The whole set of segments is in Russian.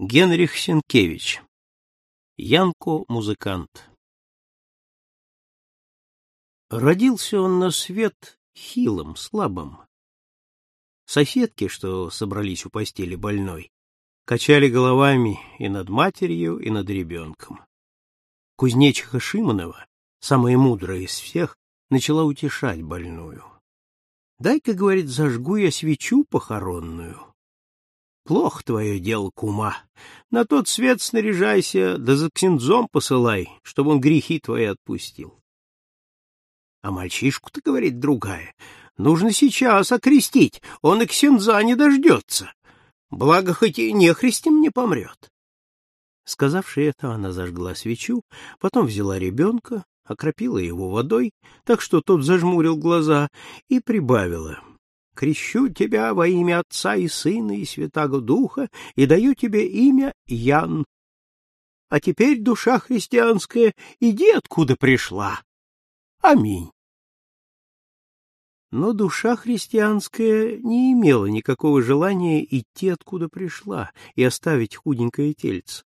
Генрих Сенкевич. Янко музыкант. Родился он на свет хилым, слабым. Соседки, что собрались у постели больной, качали головами и над матерью, и над ребенком. Кузнечиха Шимонова, самая мудрая из всех, начала утешать больную. «Дай-ка, — говорит, — зажгу я свечу похоронную, Плохо твое дело, кума. На тот свет снаряжайся, да за ксензом посылай, чтобы он грехи твои отпустил. А мальчишку-то, говорит другая, нужно сейчас окрестить, он и ксенза не дождется. Благо, хоть и нехристем не помрет. Сказавши это, она зажгла свечу, потом взяла ребенка, окропила его водой, так что тот зажмурил глаза, и прибавила — крещу тебя во имя Отца и Сына и Святаго Духа и даю тебе имя Ян. А теперь, душа христианская, иди откуда пришла. Аминь. Но душа христианская не имела никакого желания идти откуда пришла и оставить худенькое тельце.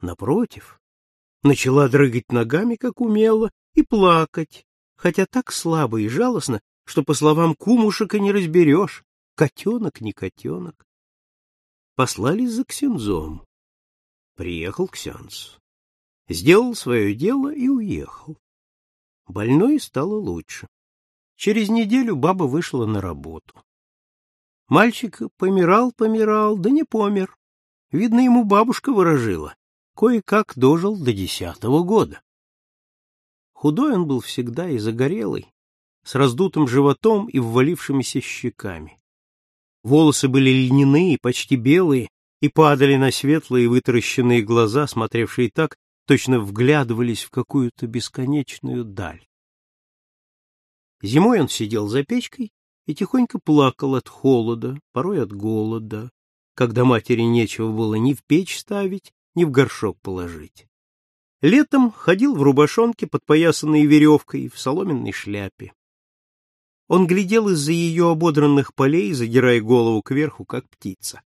Напротив, начала дрыгать ногами, как умела, и плакать, хотя так слабо и жалостно, что, по словам кумушек, и не разберешь, котенок не котенок. Послали за ксензом. Приехал ксенз. Сделал свое дело и уехал. Больной стало лучше. Через неделю баба вышла на работу. Мальчик помирал-помирал, да не помер. Видно, ему бабушка выражила. Кое-как дожил до десятого года. Худой он был всегда и загорелый, с раздутым животом и ввалившимися щеками. Волосы были льняные, почти белые, и падали на светлые вытаращенные глаза, смотревшие так, точно вглядывались в какую-то бесконечную даль. Зимой он сидел за печкой и тихонько плакал от холода, порой от голода, когда матери нечего было ни в печь ставить, ни в горшок положить. Летом ходил в рубашонке, подпоясанной веревкой, в соломенной шляпе. Он глядел из-за ее ободранных полей, задирая голову кверху, как птица.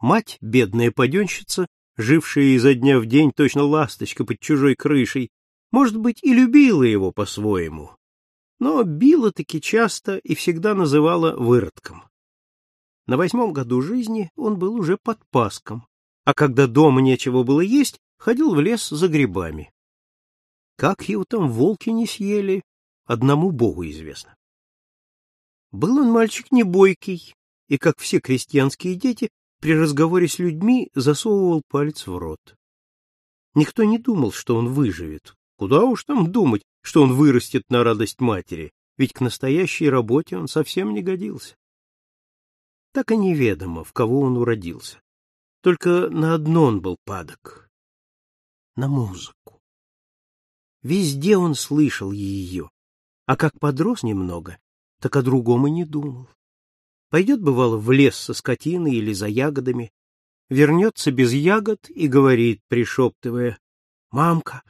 Мать, бедная паденщица, жившая изо дня в день точно ласточка под чужой крышей, может быть, и любила его по-своему, но била-таки часто и всегда называла выродком. На восьмом году жизни он был уже под паском, а когда дома нечего было есть, ходил в лес за грибами. Как его там волки не съели, одному Богу известно. Был он мальчик не бойкий, и, как все крестьянские дети, при разговоре с людьми засовывал палец в рот. Никто не думал, что он выживет. Куда уж там думать, что он вырастет на радость матери, ведь к настоящей работе он совсем не годился. Так и неведомо, в кого он уродился. Только на одно он был падок — на музыку. Везде он слышал ее, а как подрос немного, так о другом и не думал. Пойдет, бывало, в лес со скотиной или за ягодами, вернется без ягод и говорит, пришептывая, «Мамка,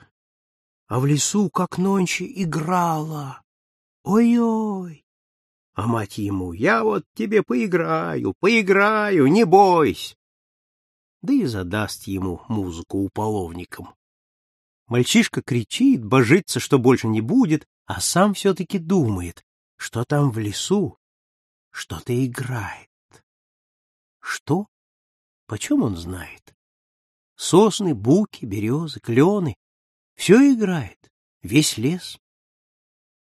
а в лесу, как нонче, играла! Ой-ой!» А мать ему, «Я вот тебе поиграю, поиграю, не бойся!» Да и задаст ему музыку уполовникам. Мальчишка кричит, божится, что больше не будет, а сам все-таки думает, что там в лесу что-то играет. Что? Почем он знает? Сосны, буки, березы, клены — все играет, весь лес.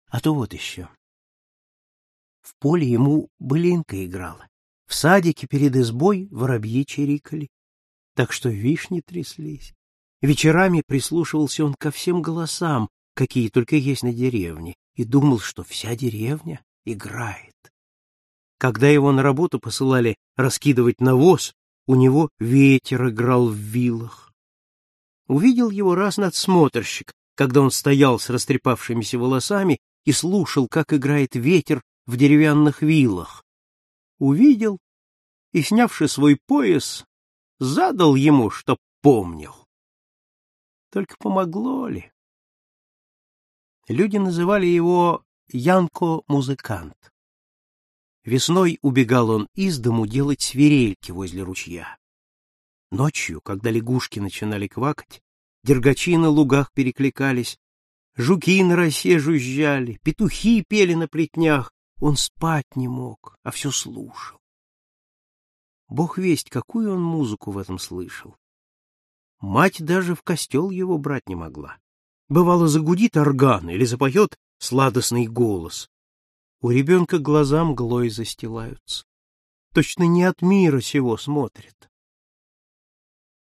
А то вот еще. В поле ему былинка играла, в садике перед избой воробьи чирикали, так что вишни тряслись. Вечерами прислушивался он ко всем голосам, какие только есть на деревне, и думал, что вся деревня играет. Когда его на работу посылали раскидывать навоз, у него ветер играл в вилах. Увидел его раз надсмотрщик, когда он стоял с растрепавшимися волосами и слушал, как играет ветер в деревянных вилах. Увидел и, снявши свой пояс, задал ему, что помнил. Только помогло ли? Люди называли его Янко-музыкант. Весной убегал он из дому делать свирельки возле ручья. Ночью, когда лягушки начинали квакать, дергачи на лугах перекликались, жуки на росе жужжали, петухи пели на плетнях, он спать не мог, а все слушал. Бог весть, какую он музыку в этом слышал. Мать даже в костел его брать не могла. Бывало, загудит орган или запоет сладостный голос. У ребенка глаза мглой застилаются. Точно не от мира сего смотрит.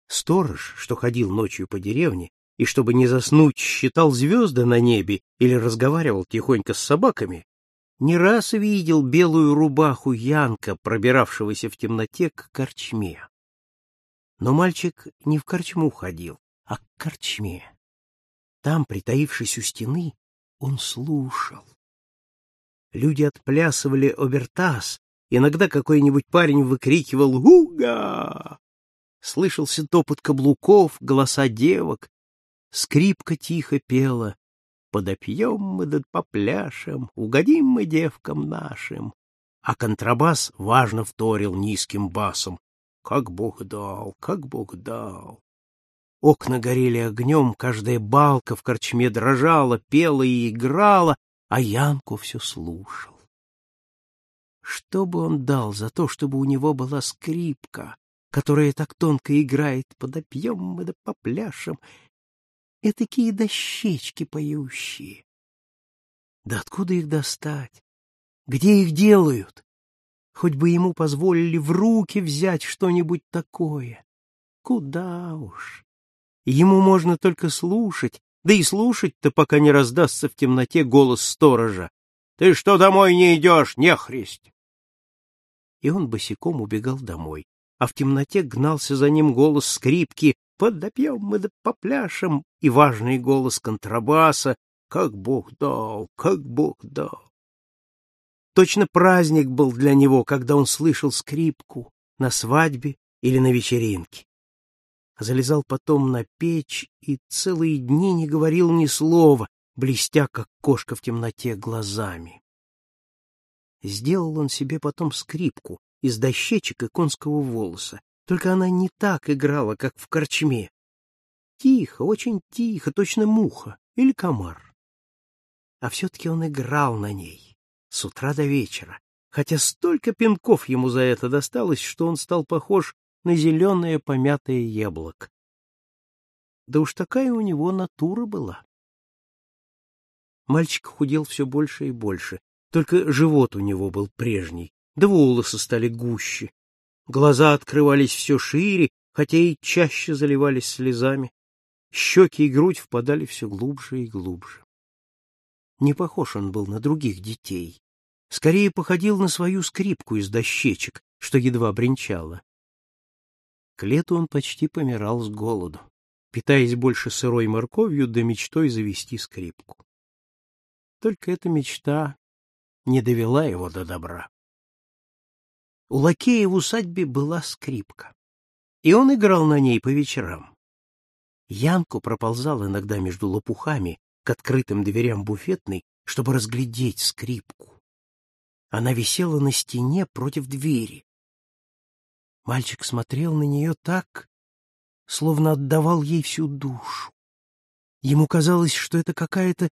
Сторож, что ходил ночью по деревне, и, чтобы не заснуть, считал звезды на небе или разговаривал тихонько с собаками, не раз видел белую рубаху Янка, пробиравшегося в темноте к корчме. Но мальчик не в корчму ходил, а к корчме. Там, притаившись у стены, он слушал. Люди отплясывали обертас, иногда какой-нибудь парень выкрикивал «Уга!». Слышался топот каблуков, голоса девок, скрипка тихо пела Подопьем мы да попляшем, угодим мы девкам нашим. А контрабас важно вторил низким басом. Как Бог дал, как Бог дал. Окна горели огнем, каждая балка в корчме дрожала, пела и играла, а Янку все слушал. Что бы он дал за то, чтобы у него была скрипка, которая так тонко играет, подопьем мы да попляшем, Этакие дощечки поющие. Да откуда их достать? Где их делают? Хоть бы ему позволили в руки взять что-нибудь такое. Куда уж. Ему можно только слушать, да и слушать-то, пока не раздастся в темноте голос сторожа. «Ты что домой не идешь, нехристь?» И он босиком убегал домой, а в темноте гнался за ним голос скрипки подопьем мы да попляшем, и важный голос контрабаса, как Бог дал, как Бог дал. Точно праздник был для него, когда он слышал скрипку на свадьбе или на вечеринке. Залезал потом на печь и целые дни не говорил ни слова, блестя, как кошка в темноте, глазами. Сделал он себе потом скрипку из дощечек и конского волоса, только она не так играла, как в корчме. Тихо, очень тихо, точно муха или комар. А все-таки он играл на ней с утра до вечера, хотя столько пинков ему за это досталось, что он стал похож на зеленое помятое яблоко. Да уж такая у него натура была. Мальчик худел все больше и больше, только живот у него был прежний, да волосы стали гуще, Глаза открывались все шире, хотя и чаще заливались слезами. Щеки и грудь впадали все глубже и глубже. Не похож он был на других детей. Скорее походил на свою скрипку из дощечек, что едва бренчала. Лету он почти помирал с голоду, питаясь больше сырой морковью да мечтой завести скрипку. Только эта мечта не довела его до добра. У лакея в усадьбе была скрипка, и он играл на ней по вечерам. Янку проползал иногда между лопухами к открытым дверям буфетной, чтобы разглядеть скрипку. Она висела на стене против двери. Мальчик смотрел на нее так, словно отдавал ей всю душу. Ему казалось, что это какая-то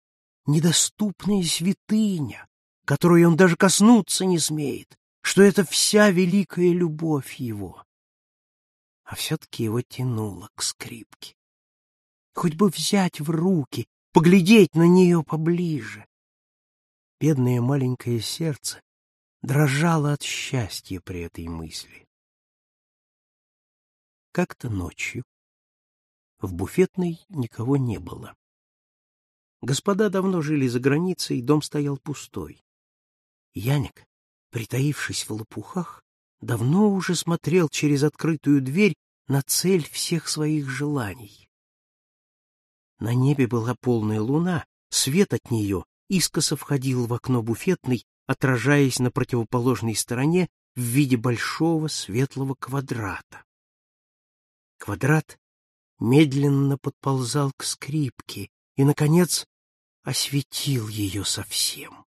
недоступная святыня, которую он даже коснуться не смеет, что это вся великая любовь его. А все-таки его тянуло к скрипке. Хоть бы взять в руки, поглядеть на нее поближе. Бедное маленькое сердце дрожало от счастья при этой мысли. Как-то ночью в буфетной никого не было. Господа давно жили за границей, дом стоял пустой. Яник, притаившись в лопухах, давно уже смотрел через открытую дверь на цель всех своих желаний. На небе была полная луна, свет от нее искоса входил в окно буфетной, отражаясь на противоположной стороне в виде большого светлого квадрата. Квадрат медленно подползал к скрипке и, наконец, осветил ее совсем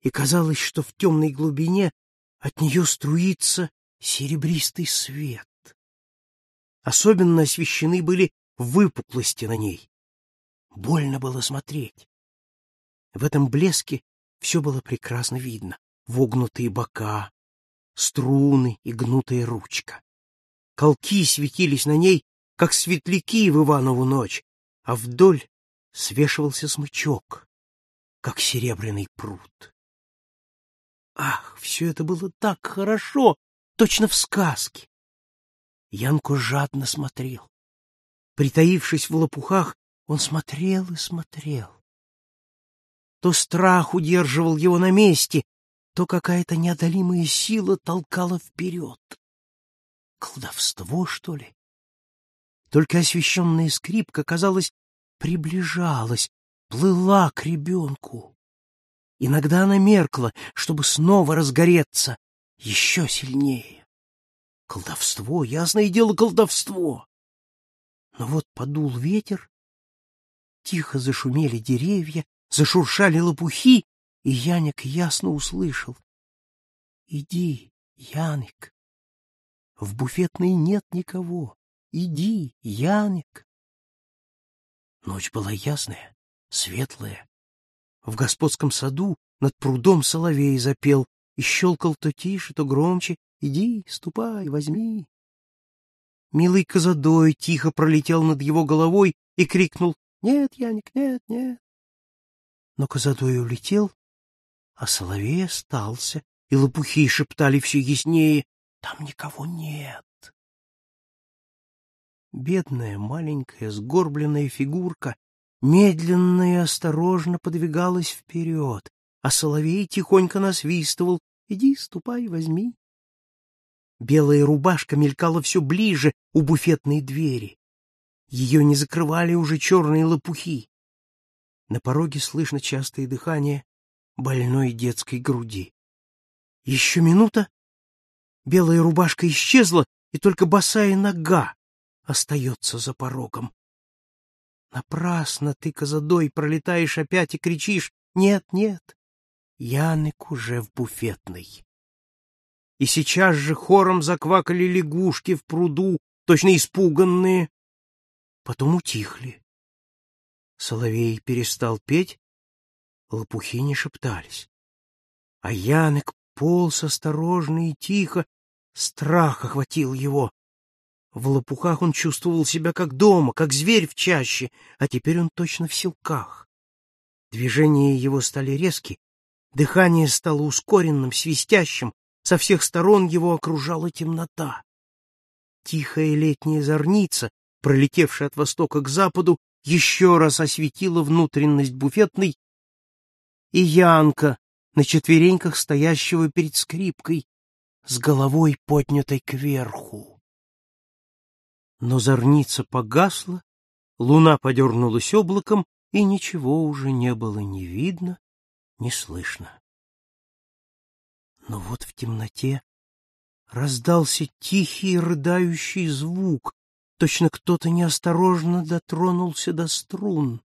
и казалось, что в темной глубине от нее струится серебристый свет. Особенно освещены были выпуклости на ней. Больно было смотреть. В этом блеске все было прекрасно видно. Вогнутые бока, струны и гнутая ручка. Колки светились на ней, как светляки в Иванову ночь, а вдоль свешивался смычок, как серебряный пруд. Ах, все это было так хорошо, точно в сказке. Янко жадно смотрел. Притаившись в лопухах, он смотрел и смотрел. То страх удерживал его на месте, то какая-то неодолимая сила толкала вперед. Колдовство, что ли? Только освещенная скрипка, казалось, приближалась, плыла к ребенку. Иногда она меркла, чтобы снова разгореться еще сильнее. Колдовство, ясное дело, колдовство. Но вот подул ветер, тихо зашумели деревья, зашуршали лопухи, и Яник ясно услышал. — Иди, Яник. В буфетной нет никого. Иди, Яник. Ночь была ясная, светлая. В господском саду над прудом соловей запел и щелкал то тише, то громче. Иди, ступай, возьми. Милый Казадой тихо пролетел над его головой и крикнул «Нет, Яник, нет, нет». Но Казадой улетел, а соловей остался, и лопухи шептали все яснее «Там никого нет». Бедная, маленькая, сгорбленная фигурка медленно и осторожно подвигалась вперед, а соловей тихонько насвистывал «Иди, ступай, возьми». Белая рубашка мелькала все ближе у буфетной двери. Ее не закрывали уже черные лопухи. На пороге слышно частое дыхание больной детской груди. Еще минута. Белая рубашка исчезла, и только босая нога остается за порогом. Напрасно ты, козадой, пролетаешь опять и кричишь «Нет, нет!» Янык уже в буфетной. И сейчас же хором заквакали лягушки в пруду, точно испуганные. Потом утихли. Соловей перестал петь, лопухи не шептались. А Янек полз осторожно и тихо, страх охватил его. В лопухах он чувствовал себя как дома, как зверь в чаще, а теперь он точно в силках. Движения его стали резки, дыхание стало ускоренным, свистящим, со всех сторон его окружала темнота. Тихая летняя зорница, пролетевшая от востока к западу, еще раз осветила внутренность буфетной, и Янка, на четвереньках стоящего перед скрипкой, с головой поднятой кверху. Но зорница погасла, луна подернулась облаком, и ничего уже не было ни видно, ни слышно. Но вот в темноте раздался тихий рыдающий звук, точно кто-то неосторожно дотронулся до струн.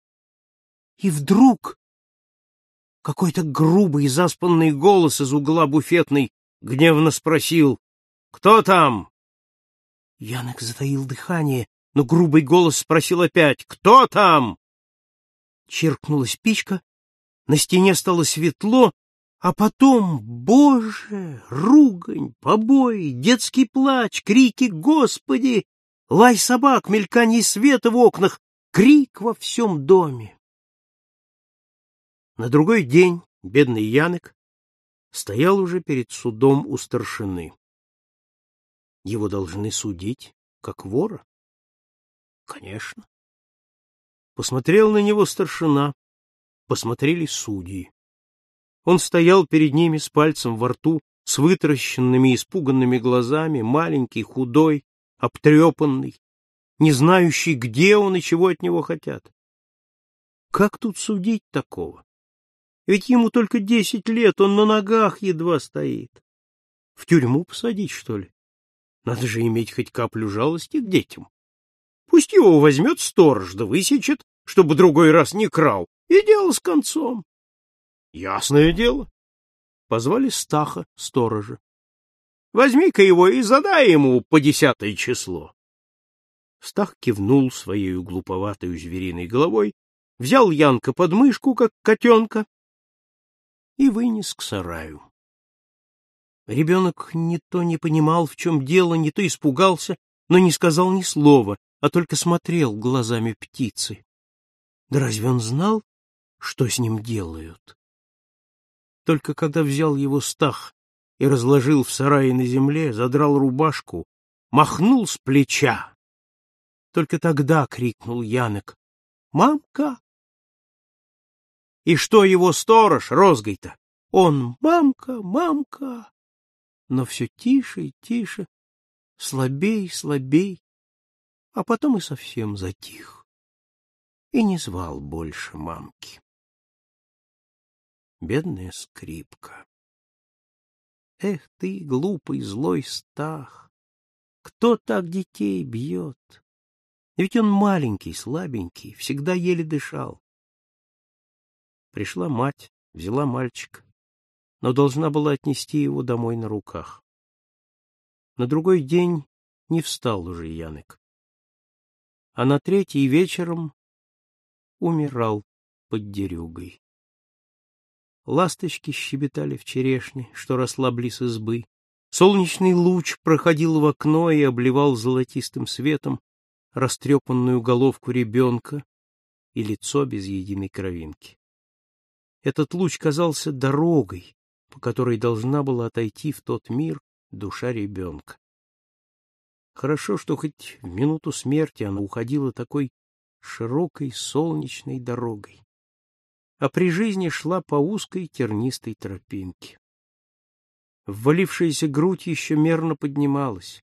И вдруг какой-то грубый заспанный голос из угла буфетной гневно спросил «Кто там?» Янок затаил дыхание, но грубый голос спросил опять «Кто там?». Чиркнула спичка, на стене стало светло, а потом, боже, ругань, побои, детский плач, крики «Господи!», лай собак, мелькание света в окнах, крик во всем доме. На другой день бедный Янок стоял уже перед судом у старшины. Его должны судить, как вора? Конечно. Посмотрел на него старшина, посмотрели судьи. Он стоял перед ними с пальцем во рту, с вытаращенными, испуганными глазами, маленький, худой, обтрепанный, не знающий, где он и чего от него хотят. Как тут судить такого? Ведь ему только десять лет, он на ногах едва стоит. В тюрьму посадить, что ли? Надо же иметь хоть каплю жалости к детям. Пусть его возьмет сторож, да высечет, чтобы другой раз не крал, и дело с концом. Ясное дело. Позвали Стаха, сторожа. Возьми-ка его и задай ему по десятое число. Стах кивнул своей глуповатой звериной головой, взял Янка под мышку, как котенка, и вынес к сараю. Ребенок не то не понимал, в чем дело, не то испугался, но не сказал ни слова, а только смотрел глазами птицы. Да разве он знал, что с ним делают? Только когда взял его стах и разложил в сарае на земле, задрал рубашку, махнул с плеча. Только тогда крикнул Янок. «Мамка!» И что его сторож, розгой-то? Он «Мамка! Мамка!» Но все тише и тише, слабей, слабей, а потом и совсем затих и не звал больше мамки. Бедная скрипка. Эх ты, глупый, злой стах! Кто так детей бьет? Ведь он маленький, слабенький, всегда еле дышал. Пришла мать, взяла мальчика, но должна была отнести его домой на руках. На другой день не встал уже Янек. А на третий вечером умирал под дерюгой. Ласточки щебетали в черешне, что росла близ избы. Солнечный луч проходил в окно и обливал золотистым светом растрепанную головку ребенка и лицо без единой кровинки. Этот луч казался дорогой, по которой должна была отойти в тот мир душа ребенка. Хорошо, что хоть в минуту смерти она уходила такой широкой солнечной дорогой а при жизни шла по узкой тернистой тропинке. Ввалившаяся грудь еще мерно поднималась,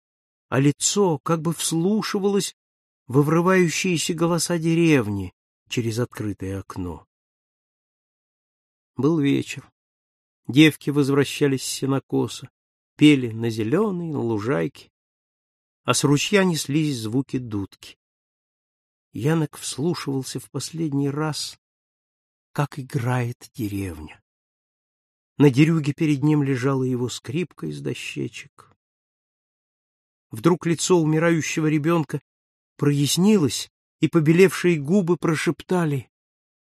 а лицо как бы вслушивалось во врывающиеся голоса деревни через открытое окно. Был вечер. Девки возвращались с сенокоса, пели на зеленой, на лужайке, а с ручья неслись звуки дудки. Янок вслушивался в последний раз как играет деревня. На дерюге перед ним лежала его скрипка из дощечек. Вдруг лицо умирающего ребенка прояснилось, и побелевшие губы прошептали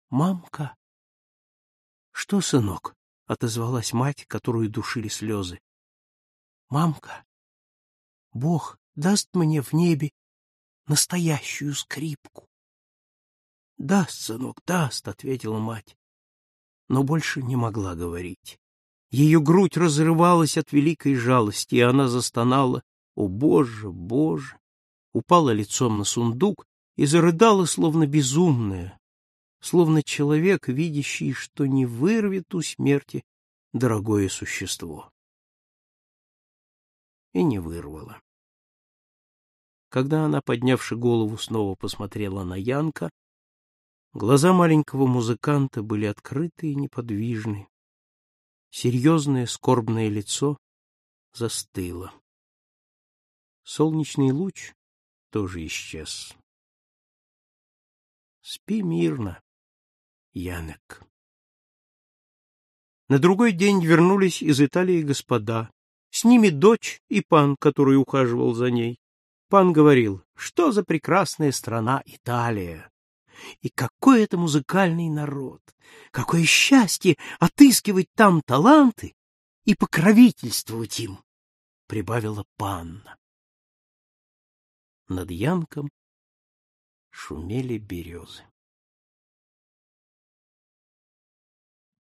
«Мамка!» «Что, сынок?» — отозвалась мать, которую душили слезы. «Мамка, Бог даст мне в небе настоящую скрипку». Даст, сынок, даст, ответила мать. Но больше не могла говорить. Ее грудь разрывалась от великой жалости, и она застонала: "О, Боже, Боже!" Упала лицом на сундук и зарыдала словно безумная, словно человек, видящий, что не вырвет у смерти дорогое существо. И не вырвала. Когда она, поднявши голову, снова посмотрела на Янка, Глаза маленького музыканта были открыты и неподвижны. Серьезное скорбное лицо застыло. Солнечный луч тоже исчез. Спи мирно, Янек. На другой день вернулись из Италии господа. С ними дочь и пан, который ухаживал за ней. Пан говорил, что за прекрасная страна Италия. И какой это музыкальный народ! Какое счастье отыскивать там таланты и покровительствовать им! — прибавила панна. Над Янком шумели березы.